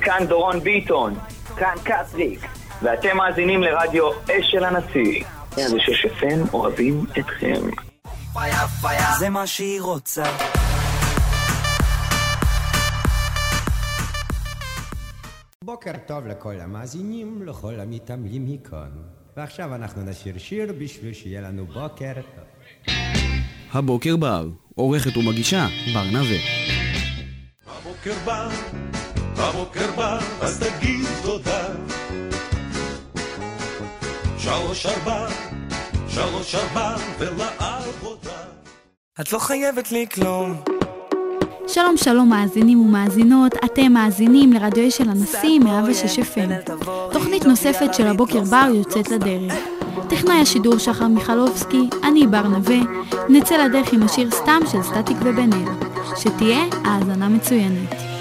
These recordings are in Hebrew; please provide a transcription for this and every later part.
כאן דורון ביטון, כאן קטריק, ואתם מאזינים לרדיו אש של הנשיא. זה ששפן אוהבים אתכם. זה מה שהיא רוצה. בוקר טוב לכל המאזינים, לכל המתעמלים מכאן. ועכשיו אנחנו נשיר שיר בשביל שיהיה לנו בוקר טוב. הבוקר בר, עורכת ומגישה בר נווה. הבוקר בא, הבוקר בא, אז תגיד תודה. שלוש ארבע, שלוש ארבע, ולעבודה. את לא חייבת לי כלום. שלום שלום מאזינים ומאזינות, אתם מאזינים לרדיו של הנשיא 106 FM. תוכנית נוספת של הבוקר בר יוצאת לדרך. טכנאי השידור שחר מיכלובסקי, אני בר נווה, נצא לדרך עם השיר סתם של סטטיק ובן אל. שתהיה האזנה מצוינת.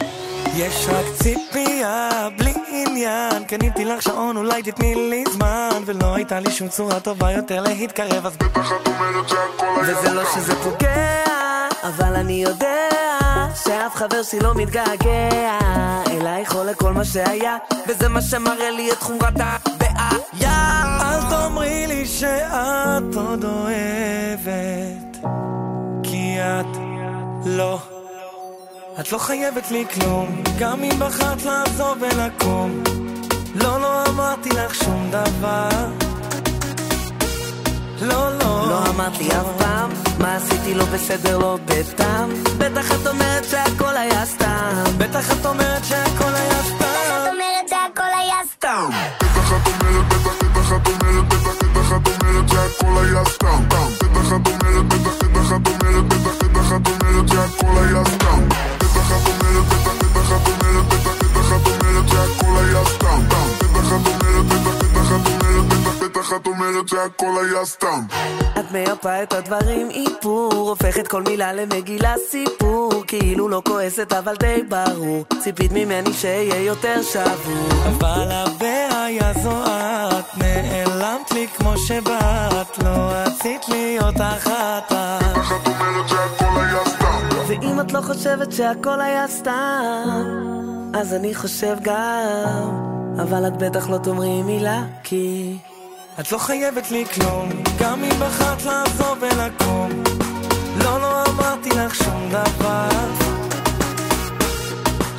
יש רק ציפייה, בלי עניין. קניתי לך שעון, אולי תתני לי זמן. ולא הייתה לי שום צורה טובה יותר להתקרב, אז בטח את אומרת שהכל היה וזה לא שזה פוגע, אבל אני יודע שאף חבר שלי לא מתגעגע אלייך או לכל מה שהיה, וזה מה שמראה לי את חומרת הבעיה. אל תאמרי לי שאת עוד אוהבת, כי את לא. את לא חייבת לי כלום, גם אם בחרת לעזוב ולקום. לא, לא אמרתי לך שום דבר. לא, לא. לא אמרת לי אף פעם, מה עשיתי לא בסדר, לא בטעם. בטח את אומרת שהכל היה את אומרת שהכל היה סתם. את מייפה את הדברים איפור, הופכת כל מילה למגילה סיפור. כאילו לא כועסת אבל די ברור, ציפית ממני שאהיה יותר שבור. אבל הבעיה זו את, נעלמת לי כמו שבאת, לא רצית להיות אחת. בטח את אומרת שהכל היה סתם. ואם את לא חושבת שהכל היה סתם, אז אני חושב גם, אבל את בטח לא תאמרי מילה, כי... את לא חייבת לי כלום, גם אם בחרת לעזוב ולקום. לא, לא אמרתי לך שום דבר.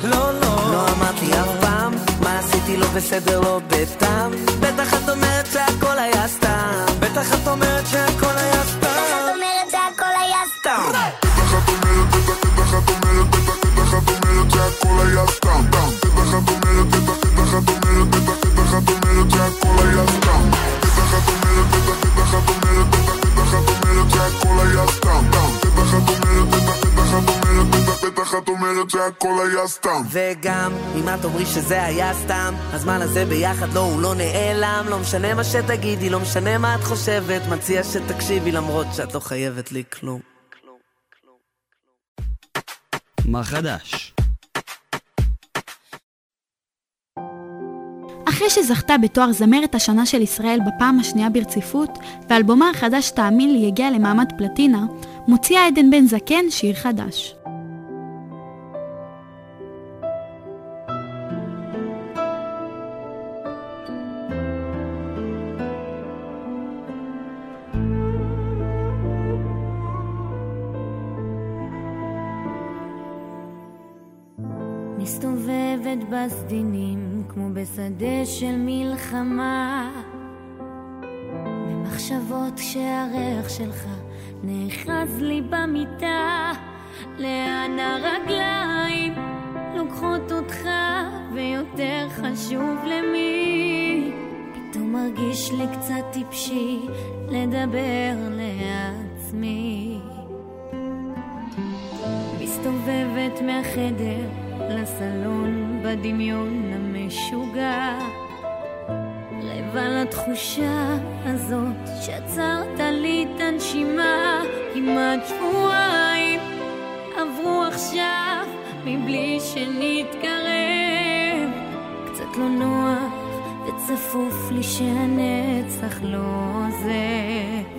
לא, לא. לא אמרת לי אף פעם, מה עשיתי לא בסדר, לא בטעם. בטח את אומרת שהכל היה סתם. בטח את אומרת שהכל היה סתם. את אומרת שהכל היה סתם. בטח את אומרת, בטח, בטח את אומרת, בטח, בטח את אומרת שהכל היה סתם. בטח את אומרת, בטח, את אומרת, בטח את אומרת שהכל היה סתם. וגם, אם את אומרי שזה היה סתם, הזמן הזה ביחד לא, הוא לא נעלם. לא משנה מה שתגידי, לא משנה מה את חושבת, מציע שתקשיבי למרות שאת לא חייבת לי כלום. מה חדש? אחרי שזכתה בתואר זמרת השנה של ישראל בפעם השנייה ברציפות, ואלבומה החדש תאמין לי הגיע למעמד פלטינה, מוציאה עדן בן זקן שיר חדש. בשדה של מלחמה במחשבות כשהריח שלך נאחז לי במיטה לאן הרגליים לוקחות אותך ויותר חשוב למי? פתאום מרגיש לי קצת טיפשי לדבר לעצמי. מסתובבת מהחדר לסלון בדמיון המשוגע רבע לתחושה הזאת שעצרת לי את הנשימה כמעט שבועיים עברו עכשיו מבלי שנתקרב. קצת לא נוח וצפוף לי שהנצח לא עוזב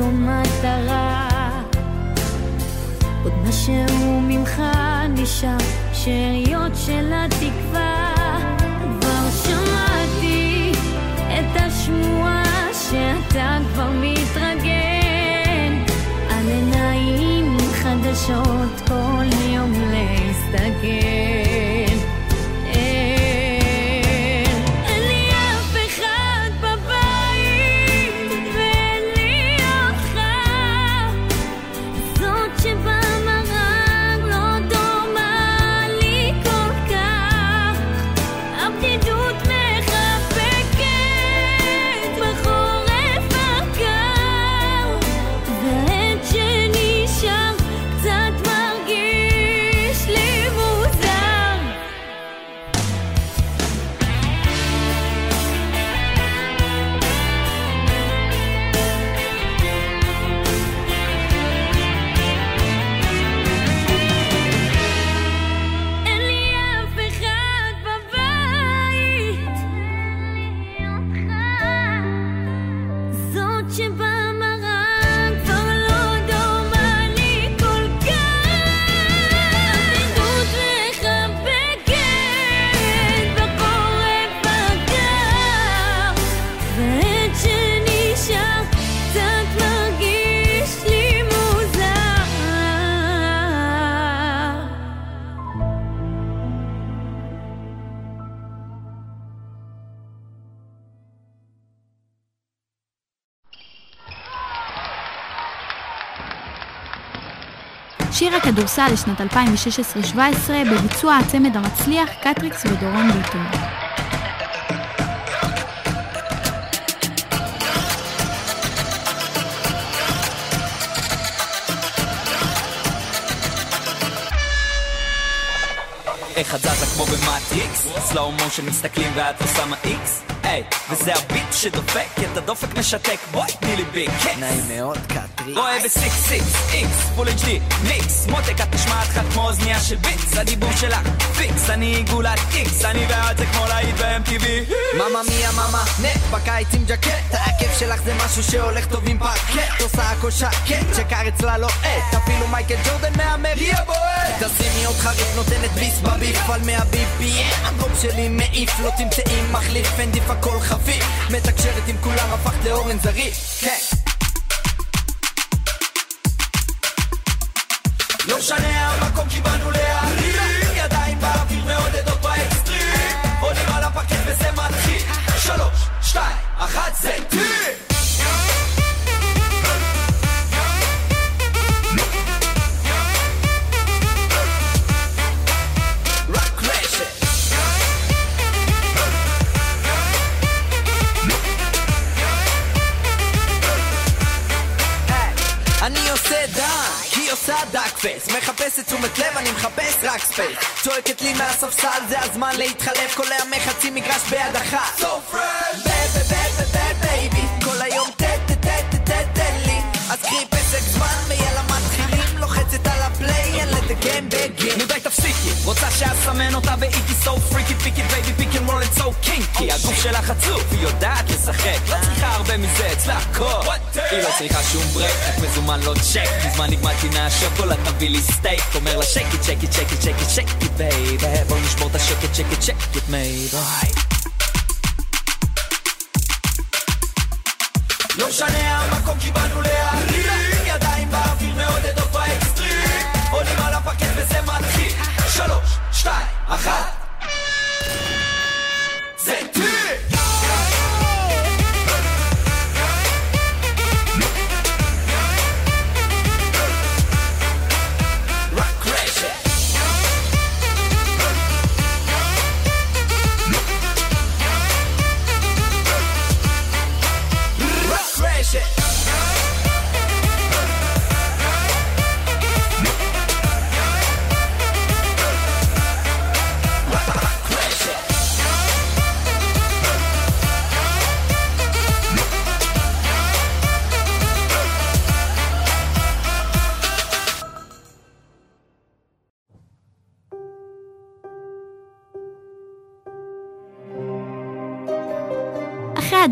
או מטרה. עוד משהו ממך נשאר שאריות של התקווה. כבר שמעתי את השמועה שאתה כבר מתרגן על עיניים חדשות כל יום להסתכל שיר הכדורסל לשנת 2016-2017 בביצוע הצמד המצליח קטריקס ודורון ביטון. איך את זזה כמו במטריקס slow motion מסתכלים ואת לא שמה איקס היי, וזה ה beat שדופק את הדופק משתק. בואי תני לי big kicks נעים מאוד רואה בסיקס סיקס איקס פול HD מיקס. מותק את נשמעת לך כמו אוזניה של ביטס הדיבור שלך פיקס. אני עיגולת איקס. אני בעד זה כמו להיט ב-MTV מאמה מיה מאמה נט בקיץ עם ג'קט. הכיף שלך זה משהו שהולך טוב עם פרקט עושה הכל שקט. שקר אצלה לא עט. אפילו מייקל ג'ורדן מהמר יא בועט! תשימי עוד חריף נותנת ביס בביף. על 100 BPM הגוב שלי מעיף. לא תמצאי מחליף. פנדיף הכל חפיף מתקשרת עם כולם הפכת לאורן זריף. כן לא משנה המקום כי באנו להרים ידיים באוויר מעודדות באקסטרים. עולים על הפרקט וזה מתחיל. שלוש, שתיים, אחת זה טריפ מחפשת תשומת לב, אני מחפש רק space צועקת לי מהספסל, זה הזמן להתחלף היום מחצי מגרש ביד אחת So fresh נו די תפסיקי, רוצה שאסמן אותה באיטי so freaky pick it baby pick and roll it so kinky. הגוף שלך עצוב, היא יודעת לשחק. לא צריכה הרבה מזה, אצלה הכל. היא לא צריכה שום break, רק מזומן לא צ'ק מזמן נגמלתי מהשוקולד, תביא לי סטייק אומר לה shake it, shake it, shake it, shake it, shake it baby. בוא נשבור את השקט, shake it maybe. לא משנה המקום כי שתיים, אחת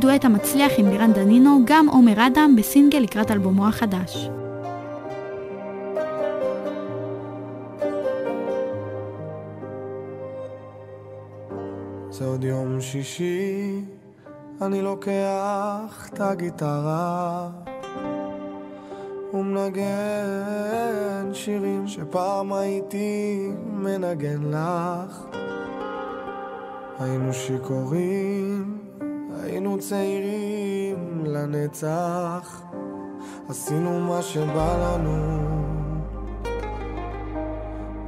הדואט המצליח עם לירן דנינו, גם עומר אדם בסינגל לקראת אלבומו החדש. זה עוד יום שישי, אני לוקח את הגיטרה ומנגן שירים שפעם הייתי מנגן לך. היינו שיכורים, היינו צעירים לנצח, עשינו מה שבא לנו,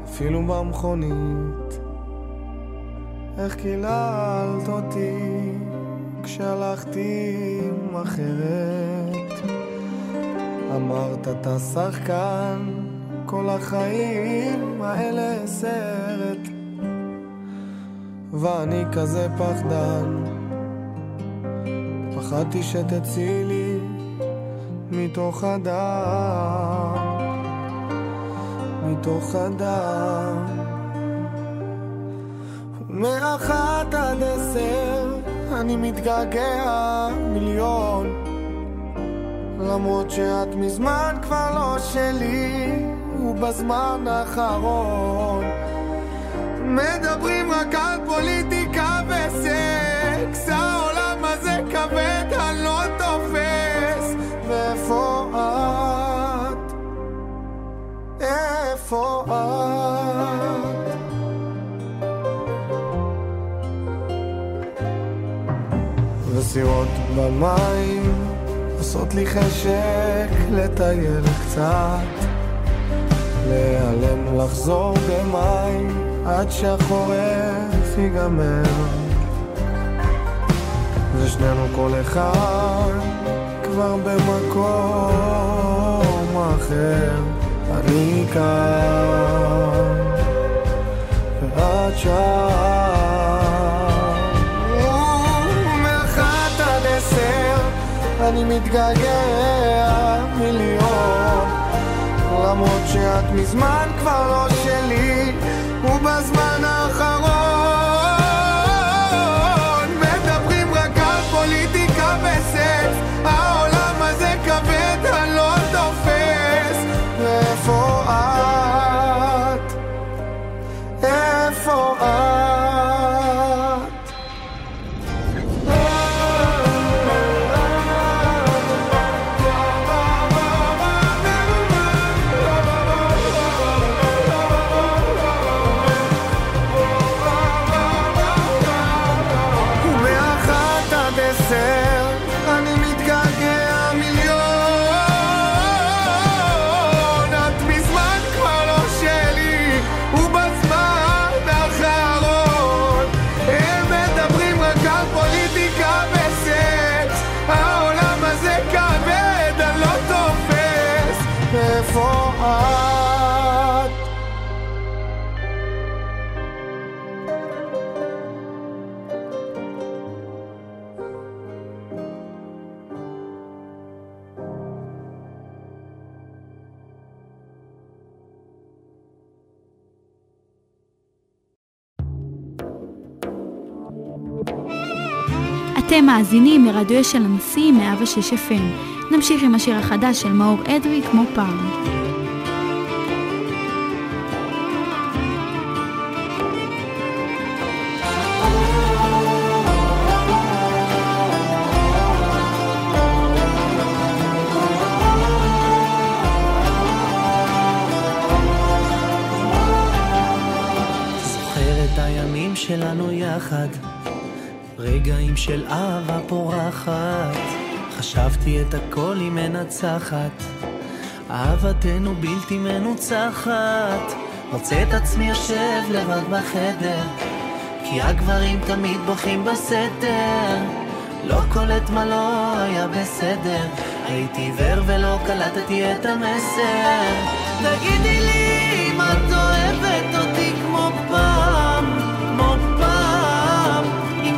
אפילו במכונית. איך קיללת אותי כשהלכתי עם אחרת? אמרת אתה שחקן כל החיים האלה סרט. ואני כזה פחדן פחדתי שתצילי מתוך הדם מתוך הדם. מאחת עד עשר אני מתגעגע מיליון למרות שאת מזמן כבר לא שלי ובזמן האחרון. מדברים רק על פוליטיקה וסקס את? וסירות במים עושות לי חשק לטייל קצת. להיעלם לחזור במים עד שהחורף ייגמר ושנינו כל אחד כבר במקום אחר. אני כאן ואת שם. מאחת עד עשר אני מתגעגע מיליון למרות שאת מזמן כבר לא אתם מאזינים לרדיו של הנשיא 106 FM. נמשיך עם השיר החדש של מאור אדרי כמו פעם. שלנו יחד, רגעים של אהבה פורחת. חשבתי את הכל היא מנצחת, אהבתנו בלתי מנוצחת. מוצא את עצמי יושב לבד בחדר, כי הגברים תמיד בוכים בסתר. לא קולט מה לא היה בסדר, הייתי עיוור ולא קלטתי את המסר. תגידי לי אם את אוהבת אותי כמו פעם,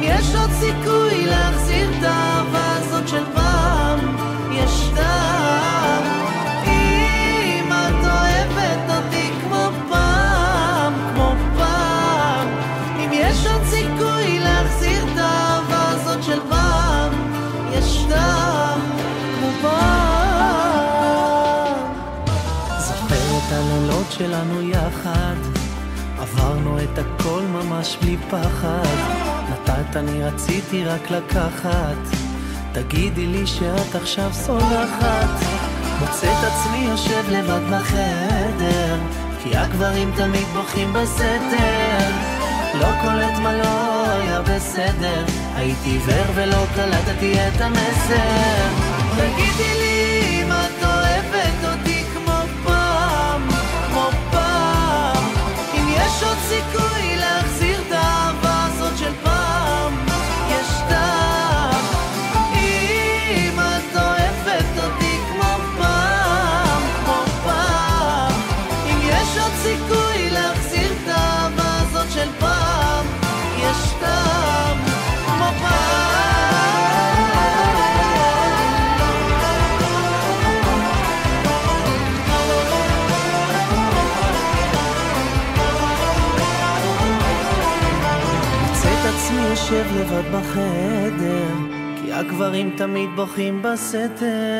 יש עוד סיכוי להחזיר את האהבה הזאת של פעם, יש טעם. אם את אוהבת אותי כמו פעם, כמו פעם, אם יש עוד סיכוי להחזיר את האהבה הזאת של פעם, יש טעם, כמו פעם. זוכר את הלילות שלנו יחד, עברנו את הכל ממש בלי פחד. נתת, אני רציתי רק לקחת. תגידי לי שאת עכשיו סולחת. מוצא את עצמי יושב לבד בחדר, כי הגברים תמיד בוכים בסתר. לא קולט מה לא היה בסדר, הייתי עיוור ולא קלטתי את המסר. תגידי לי תמיד בוכים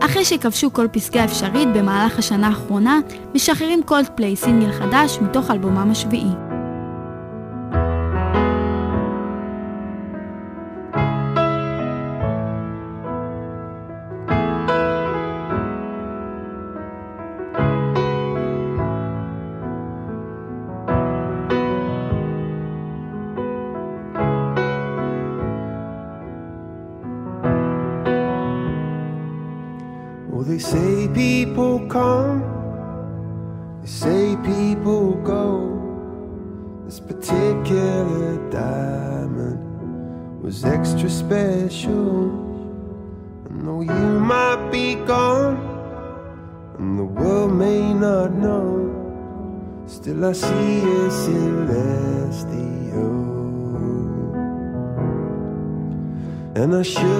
אחרי שכבשו כל פסגה אפשרית במהלך השנה האחרונה, משחררים קולדפליי סינגל חדש מתוך אלבומם השביעי. sure.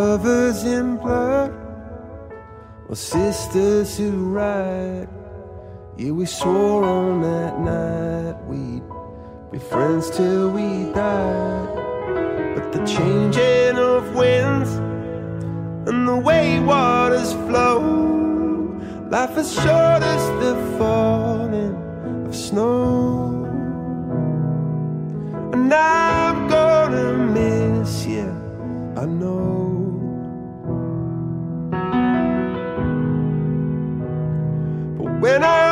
Brothers in blood, or sisters who ride. Yeah, we swore on that night we'd be friends till we died. But the changing of winds and the way waters flow, life is short as the falling of snow. And I'm gonna miss you, I know. when I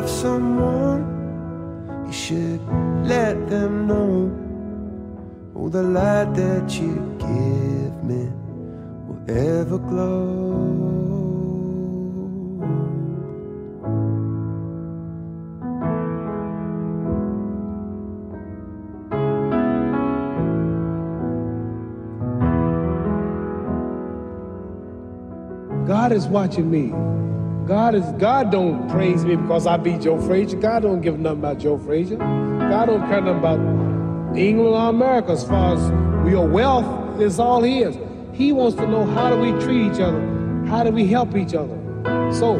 love someone, you should let them know. Oh, the light that you give me will ever glow. God is watching me. God is God don't praise me because I beat Joe Frazier. God don't give nothing about Joe Frazier. God don't care nothing about England or America as far as your wealth is all his. He wants to know how do we treat each other? How do we help each other? So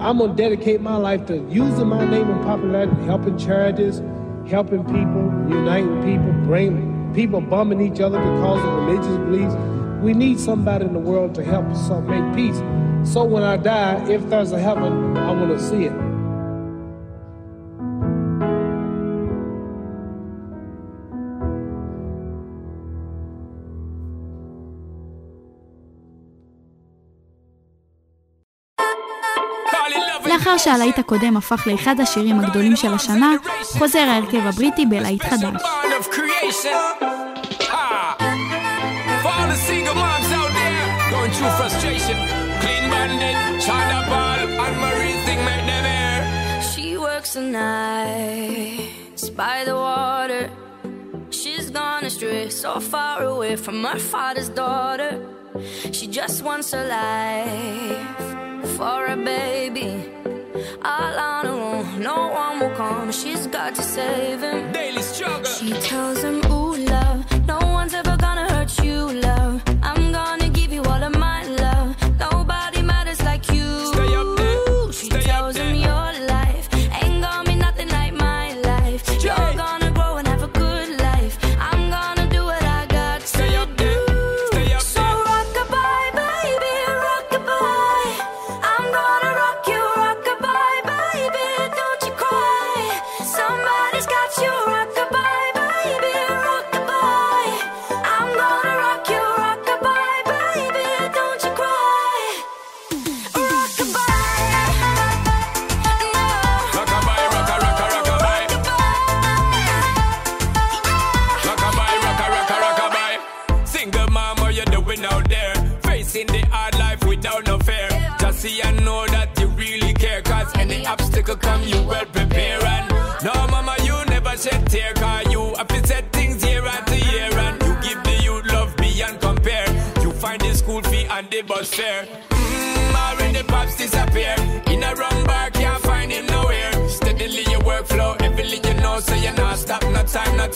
I'm gonna dedicate my life to using my name and popularity, helping charities, helping people, uniting people, bring people bumming each other because of religious beliefs. We need somebody in the world to help us make peace. So when I die, if there's a heaven, I want to see it. לאחר שהלהיט הקודם הפך לאחד השירים הגדולים של השנה, חוזר ההרכב הבריטי בלהיט חדש. Frustration. China and Marie make them air. She works the nights by the water. She's gone astray, so far away from her father's daughter. She just wants a life for a baby. All on her own, no one will come. She's got to save him. Daily struggle. She tells him, Ooh,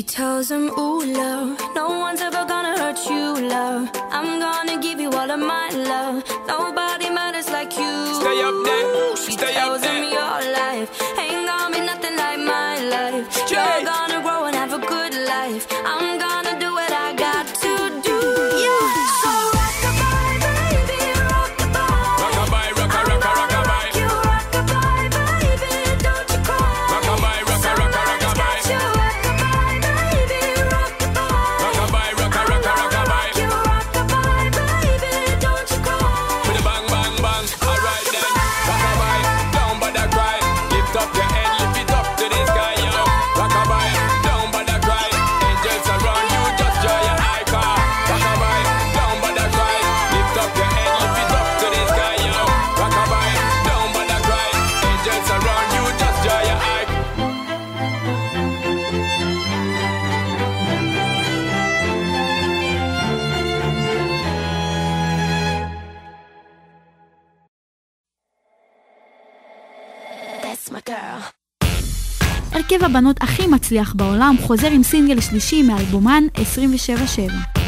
She tells him, Ooh, love, no one's ever gonna hurt you, love. I'm gonna give you all of my love. Nobody הרכב הבנות הכי מצליח בעולם חוזר עם סינגל שלישי מאלבומן 27-7.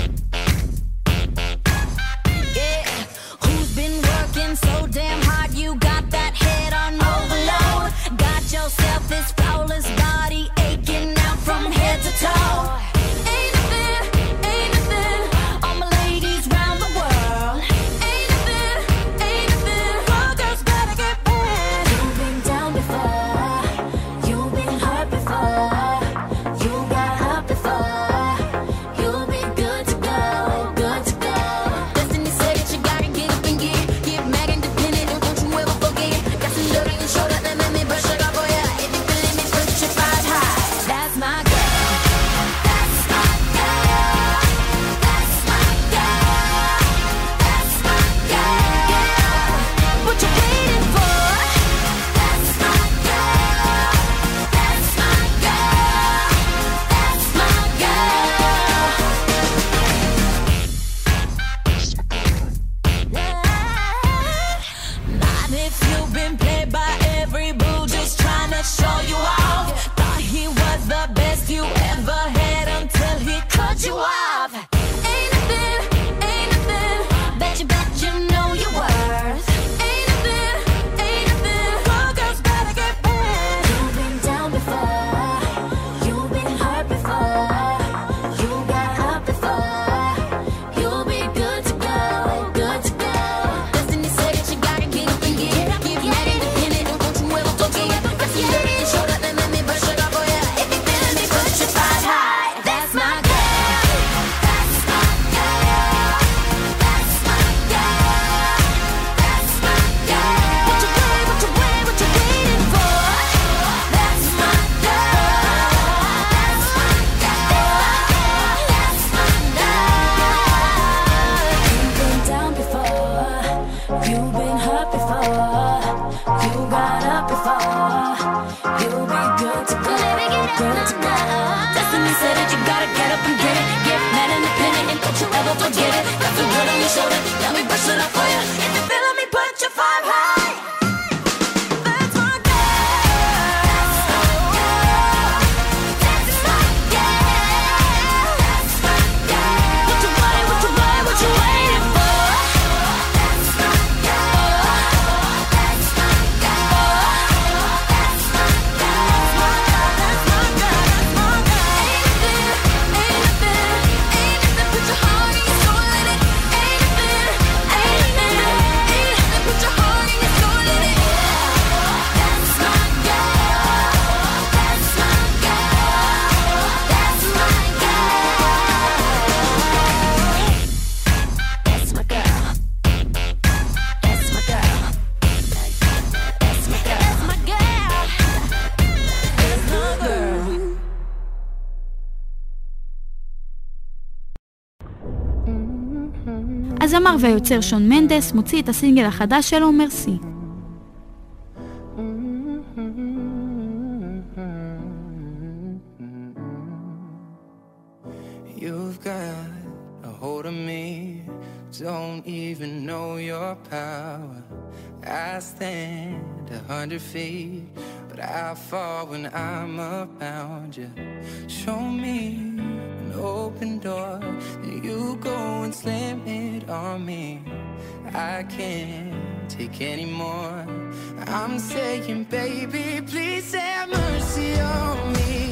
הזמר והיוצר שון מנדס מוציא את הסינגל החדש שלו, מרסי. Don't even know your power. I stand a hundred feet, but I fall when I'm around you. Show me open door, and you go and slam it on me. I can't take anymore. I'm saying, baby, please have mercy on me.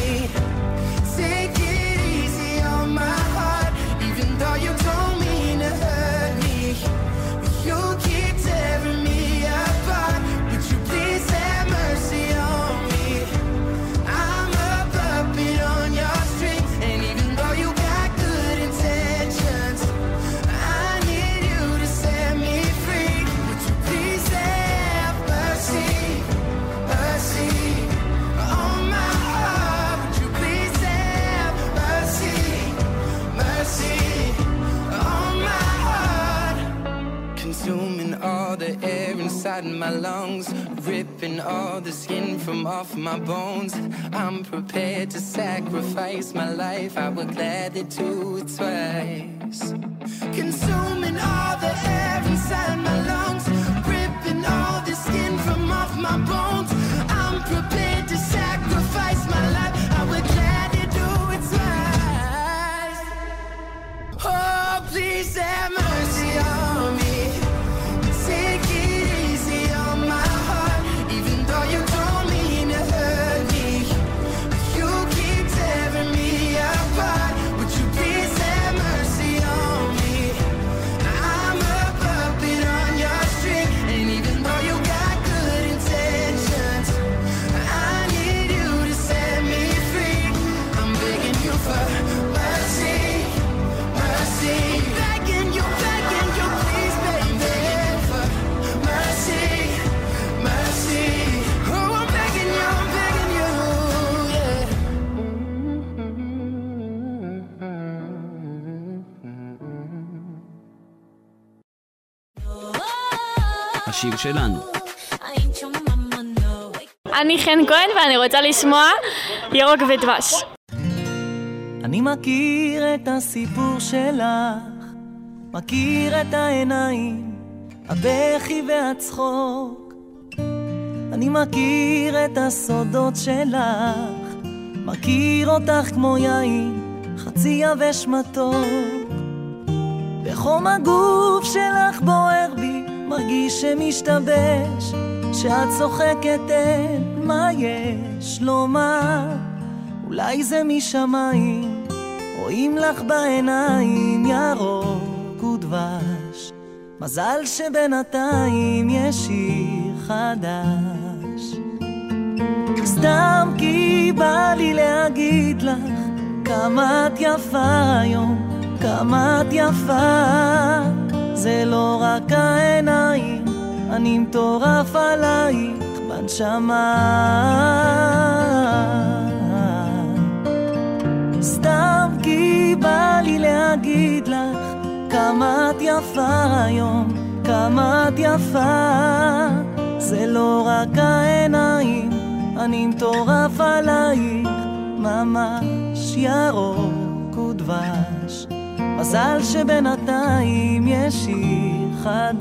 Off my bones. I'm prepared to sacrifice my life. I would gladly do it twice. Consuming all השיר שלנו. אני חן כהן ואני רוצה לשמוע ירוק ודבש. אני מכיר את הסיפור שלך, מכיר את העיניים, הבכי והצחוק. אני מכיר את הסודות שלך, מכיר אותך כמו יין, חצי יבש מתוק. בחום הגוף שלך בוער בי, מרגיש שמשתבש, כשאת צוחקת אין מה יש לומר. אולי זה משמיים, רואים לך בעיניים ירוק ודבש. מזל שבינתיים יש שיר חדש. סתם כי בא לי להגיד לך כמה את יפה היום, כמה את יפה. זה לא רק העיניים, אני מטורף עלייך בנשמה. סתם כי בא לי להגיד לך כמה את יפה היום, כמה את יפה. זה לא רק העיניים, אני מטורף עלייך, ממש ירוק ודבש. מזל שבינתיים יש שיר חדש.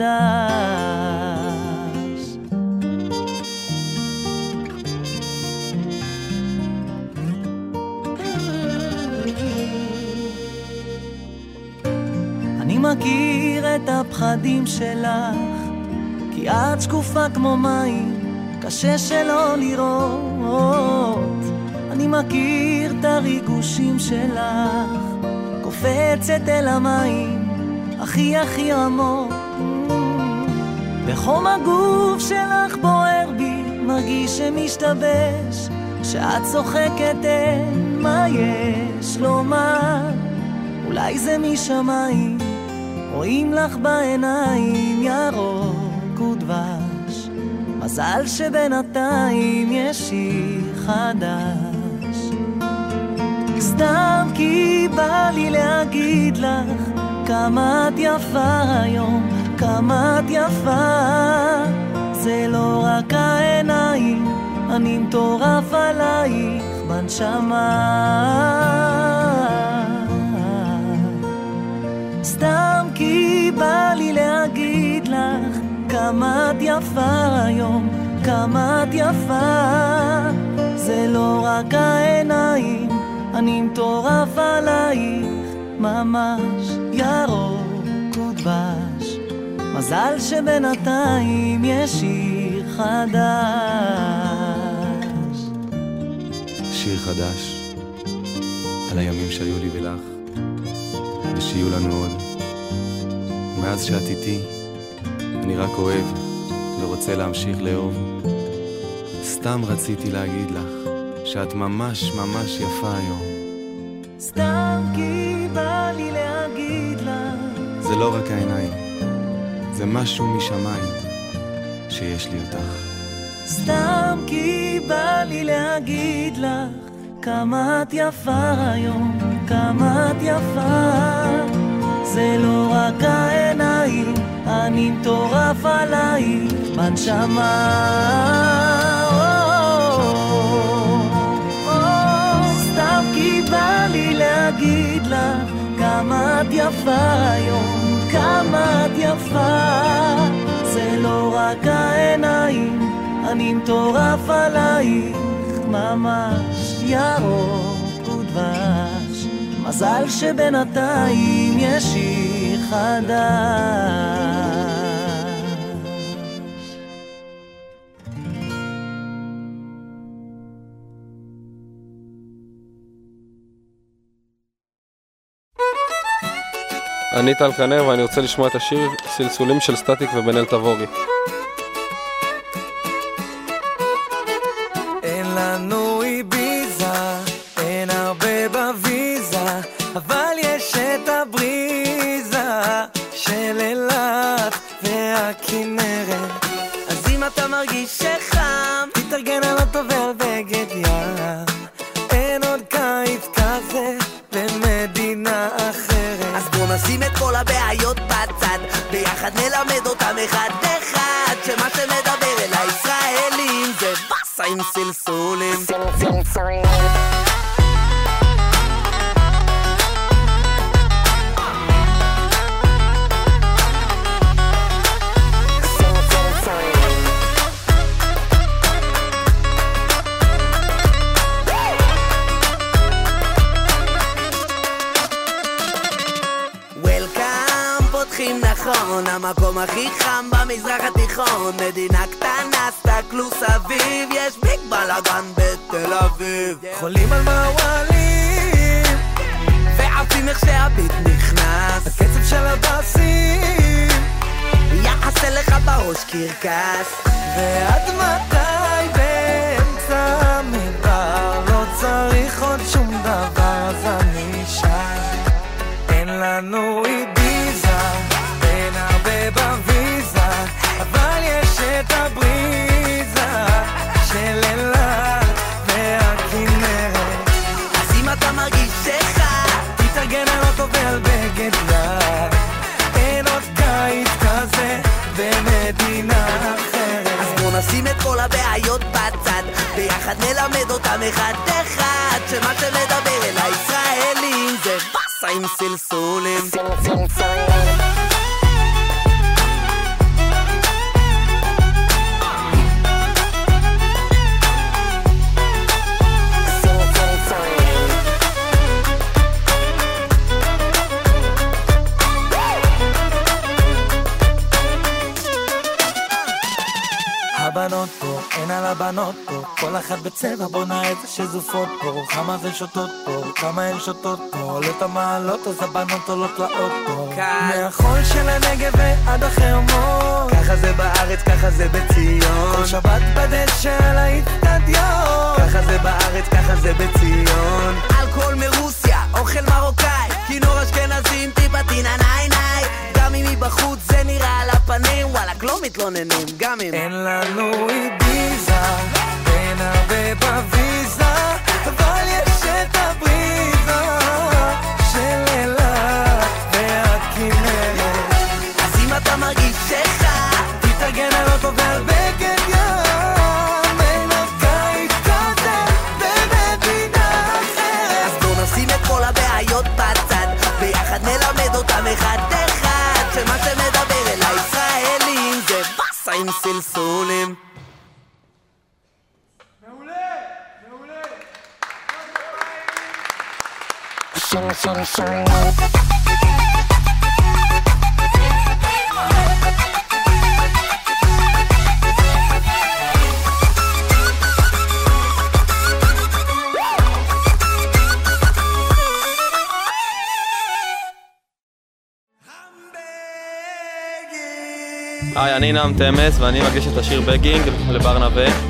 אני מכיר את הפחדים שלך, כי את שקופה כמו מים, קשה שלא לראות. אני מכיר את הריגושים שלך, קופצת אל המים, הכי הכי עמוק. בחום הגוף שלך בוער בי, מרגיש שמשתבש, כשאת צוחקת אין מה יש לומר. אולי זה משמיים, רואים לך בעיניים ירוק ודבש. מזל שבינתיים יש שיר חדש. סתם כי בא לי להגיד לך כמה את יפה היום, כמה את יפה. זה לא רק העיניים, אני מטורף עלייך בנשמה. סתם כי בא לי להגיד לך כמה את יפה היום, כמה את יפה. זה לא רק העיניים, אני מטורף עלייך, ממש ירוק ודבש. מזל שבינתיים יש שיר חדש. שיר חדש על הימים שהיו לי ולך, ושיהיו לנו עוד. מאז שאת איתי, אני רק אוהב ורוצה להמשיך לאהוב. סתם רציתי להגיד לך שאת ממש ממש יפה היום. סתם כי בא לי להגיד לך זה לא רק העיניים, זה משהו משמיים שיש לי אותך. סתם כי בא לי להגיד לך כמה את יפה היום, כמה את יפה. זה לא רק העיניים, אני מטורף עלייך בנשמה. להגיד לך כמה את יפה היום, כמה את יפה. זה לא רק העיניים, אני מטורף עלייך, ממש ירוק ודבש. מזל שבינתיים יש שיר חדש. אני טל כנר ואני רוצה לשמוע את השיר סלסולים של סטטיק ובן אל תבורי. אז אם אתה מרגיש שחם, תתארגן על אוטו ועל נלמד המקום הכי חם במזרח התיכון, מדינה קטנה, סתכלו סביב, יש ביג בלאגן בתל אביב. חולים על מעוולים, ועפים איך שהביט נכנס, הקצב של הבאסים, יעשה לך בראש קרקס. ועד מתי באמצע המדבר לא צריך עוד שום דבר, אז אני שם. אין לנו הרבה בוויזה, אבל יש את של אילת והכנרת. אז אם אתה מרגיש שחם, תתארגן על אוטו בגד ים. אין עוד קיץ כזה במדינה את כל הבעיות בצד, ביחד נלמד אותם אחד אחד, שמה שמדבר אל הישראלים זה באסה עם סלסולים. הבנות פה, אין על הבנות פה, כל אחת בצבע בונה איזה שזופות פה, כמה זה שותות פה, כמה הן שותות פה, עולות המעלות אז הבנות עולות לאוטו. מהחול של הנגב ועד החרמון, ככה זה בארץ, ככה זה בציון. כל שבת בדשא על האיצטדיון, ככה זה בארץ, ככה זה בציון. אלכוהול מרוסיה, אוכל מרוקאי, כינור אשכנזים, טיפה טינה ניי ניי. גם אם מבחוץ זה נראה על הפנים, וואלכ לא מתלוננים, גם אם... אין לנו איביזה, אין הרבה בוויזה, אבל יש את הבריזה של אילת והכנרת. אז אם אתה מרגיש היי, אני נעם תמס ואני מגיש את השיר בגינג לבר נווה.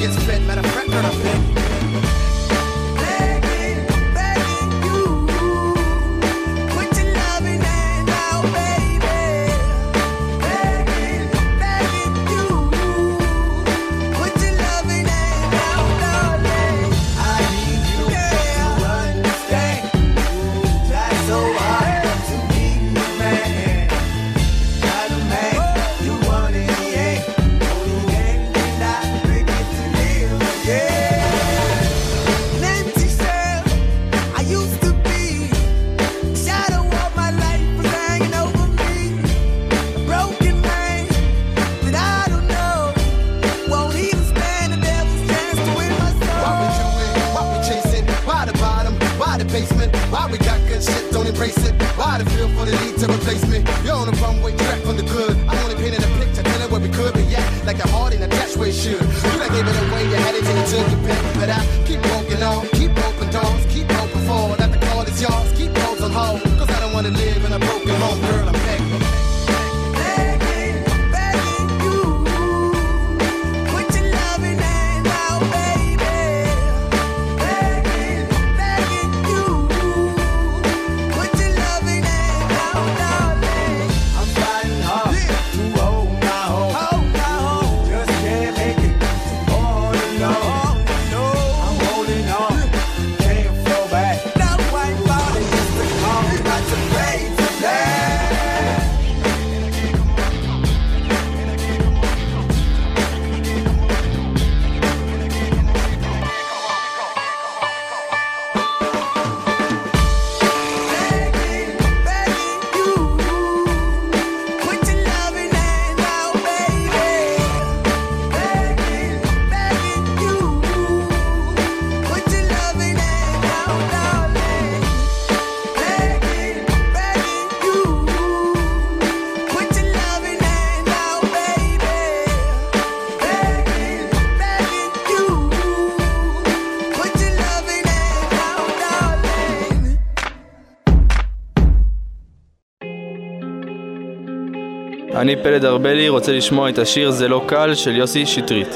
gets fed. Matter of fact, not a fed. אני פלד ארבלי רוצה לשמוע את השיר "זה לא קל" של יוסי שטרית.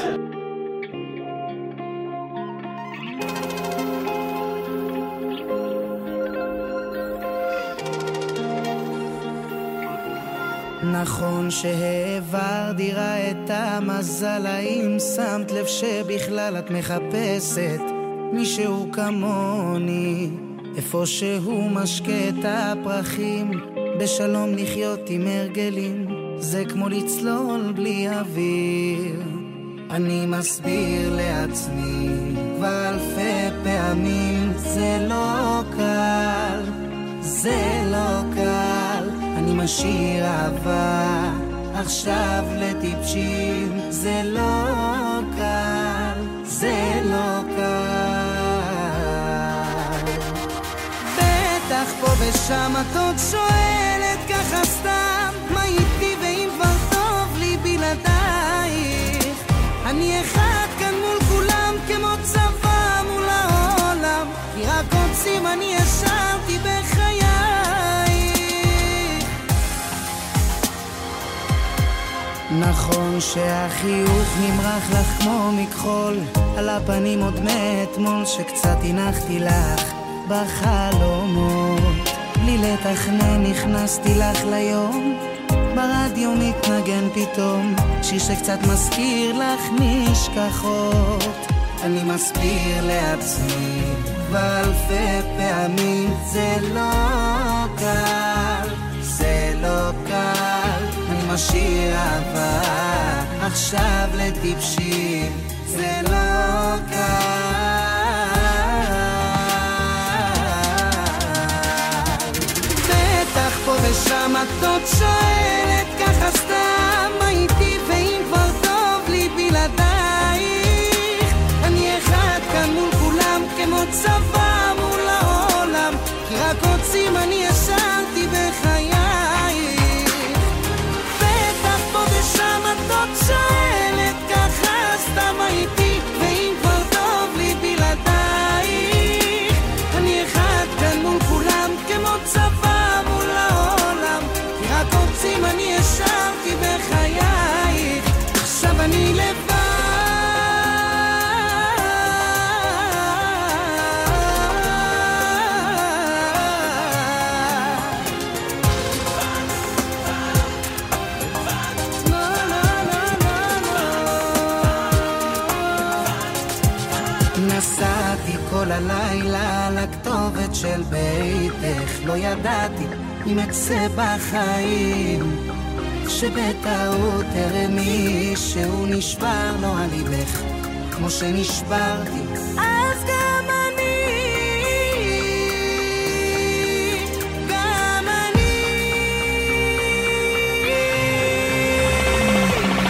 נכון שהעבר דירה את המזל, האם שמת לב שבכלל את מחפשת מישהו כמוני? איפה שהוא משקה את הפרחים, בשלום לחיות עם הרגלים. זה כמו לצלול בלי אוויר. אני מסביר לעצמי כבר אלפי פעמים, זה לא קל, זה לא קל. אני משאיר אהבה עכשיו לטיפשים, זה לא קל, זה לא קל. בטח פה ושם את עוד שואלת ככה סתם עצים אני ישנתי בחיי. נכון שהחיוך נמרח לך כמו מכחול, על הפנים עוד מאתמול שקצת הנחתי לך בחלומות. בלי לתכנן נכנסתי לך ליום, ברדיו מתנגן פתאום, שיר שקצת מזכיר לך נשכחות. אני מסביר לעצמי ואלפי פעמים זה לא קל, זה לא קל, אני משאיר אהבה עכשיו לטיפשים, זה לא קל. בטח פה ושם את עוד שואל של ביתך. לא ידעתי אם אצא בחיים, שבטעות הרמי שהוא נשבר לו על ליבך, כמו שנשברתי. אז גם אני, גם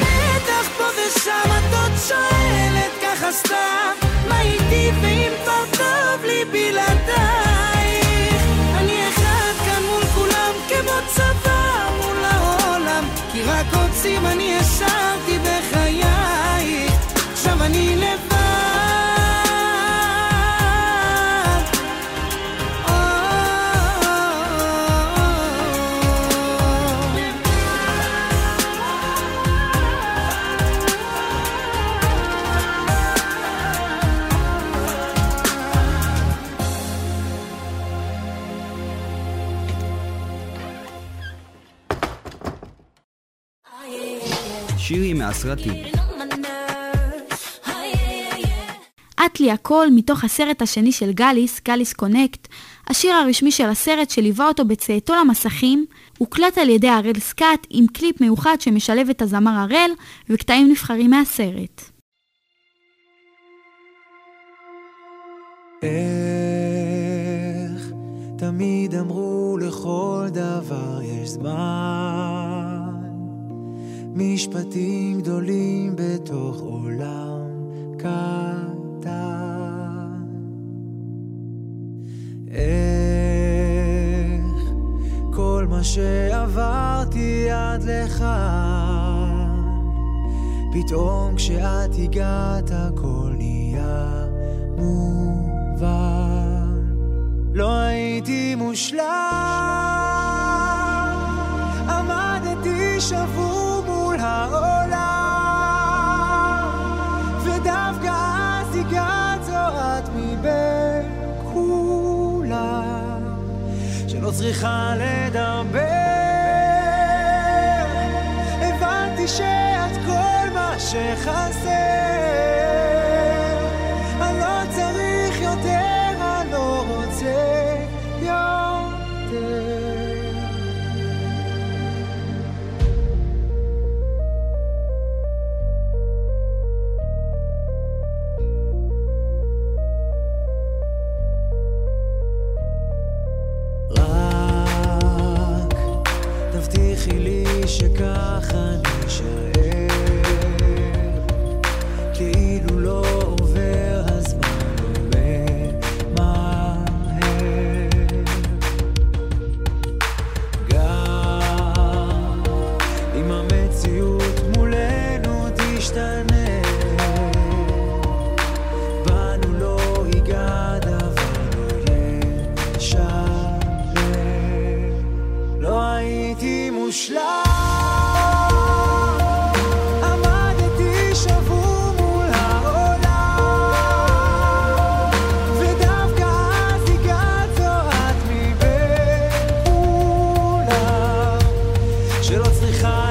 בטח פה ושם את עוד שואלת ככה סתם מה איתי ואם כבר טוב לי בלעדייך אני השארתי בחייך עכשיו אני לבד מהסרטים. את לי הכל מתוך הסרט השני של גליס, גליס קונקט, השיר הרשמי של הסרט שליווה אותו בצאתו למסכים, הוקלט על ידי הראל סקאט עם קליפ מיוחד שמשלב את הזמר הראל וקטעים נבחרים מהסרט. איך תמיד אמרו לכל דבר יש זמן משפטים גדולים בתוך עולם קטן. איך כל מה שעברתי עד לכאן פתאום כשאת הגעת הכל נהיה מובן. לא הייתי מושלם עמדתי שבור צריכה לדבר שלא צריכה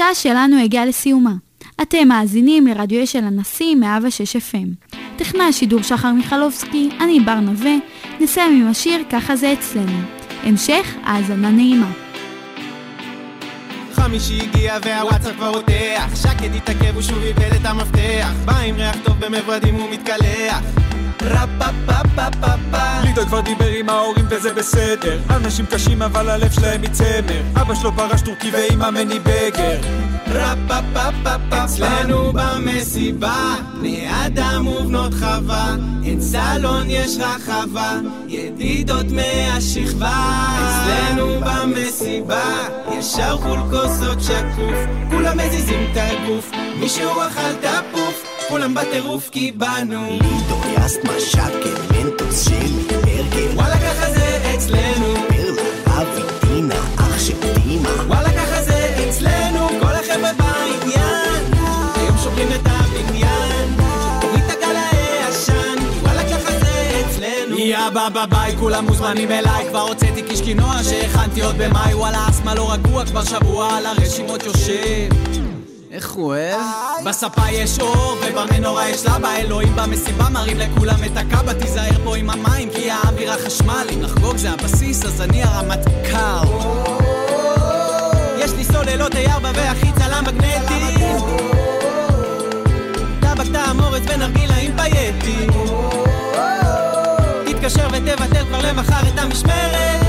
השעה שלנו הגיעה לסיומה. אתם מאזינים לרדיו של הנשיא 106 FM. טכנאי השידור שחר מיכלובסקי, אני בר נווה, נסיים עם השיר "ככה זה אצלנו". המשך האזנה נעימה. חמישי הגיע והוואטסאפ כבר רותח שקד התעכב הוא שוב איבד את המפתח בא עם ריח טוב במברדים הוא מתקלח רפפפפפפה כבר דיבר עם ההורים וזה בסדר. אנשים קשים אבל הלב שלהם מצמר. אבא שלו פרש טורקי ואימא מני בגר. אצלנו במסיבה בני אדם ובנות חווה. אין סלון יש רחבה. ידידות מהשכבה. אצלנו במסיבה ישר חול כוסות שקוף. כולם מזיזים את הגוף. מישהו אכל תפוף כולם בטירוף כי באנו לידו יסטמה שקל מנטוס שלי ברגל וואלה ככה זה אצלנו. פרלה רבי דינה אח של דימה. וואלה ככה זה אצלנו. כל החבר'ה בעניין. היום שוברים את הבניין. תוריד את הגל הישן. וואלה ככה זה אצלנו. יא בבא ביי כולם מוזמנים אליי. כבר הוצאתי קישקינוע שהכנתי עוד במאי. וואלה אסמה לא רגוע. כבר שבוע על הרשימות יושב איך הוא אוהב? בספה יש אור ובמנורה יש לבה. אלוהים במסיבה מראים לכולם את הקאבה. תיזהר פה עם המים כי האוויר החשמל אם לחגוג זה הבסיס אז אני הרמטכ"ל. יש לי סוללות A4 והכי צלם מגנטי. טבק תעמורת ונרגילה עם פייטי. תתקשר ותבטל כבר למחר את המשמרת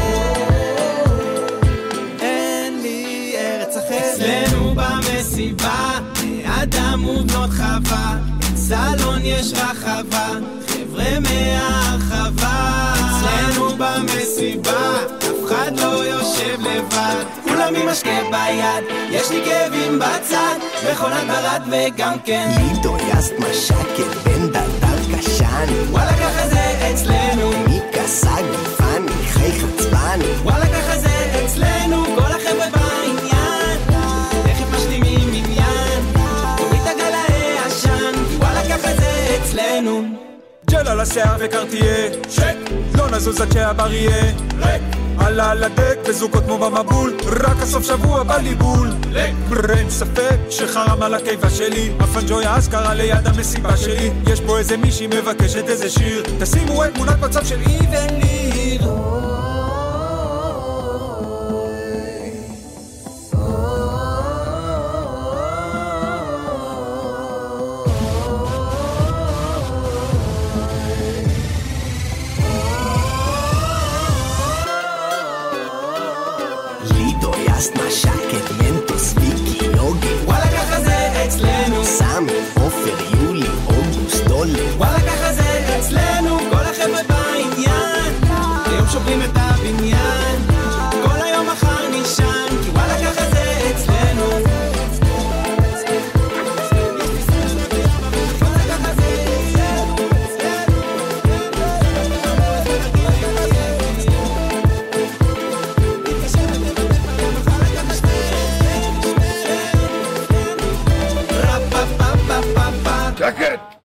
אדם ובנות חווה סלון יש רחבה. חבר'ה מהרחבה אצלנו במסיבה אף אחד לא יושב לבד. כולם עם משקה ביד יש לי כאבים בצד. מכונת ברד וגם כן. לידו יסטמה שקל בן דרדר קשן. וואלה ככה זה אצלנו. מיקה סגי פאני חי חצבני. וואלה על השיער וקרטיה שק! לא נזוז עד שהבר יהיה ריק עלה על הדק וזוגות כמו במבול. רק הסוף שבוע בליבול. אין ספק שחרם על הקיבה שלי. הפנג'ויה אזכרה ליד המסיבה שלי. יש פה איזה מישהי מבקשת איזה שיר. תשימו את תמונת מצב של איבן ליר דולי וואלה ככה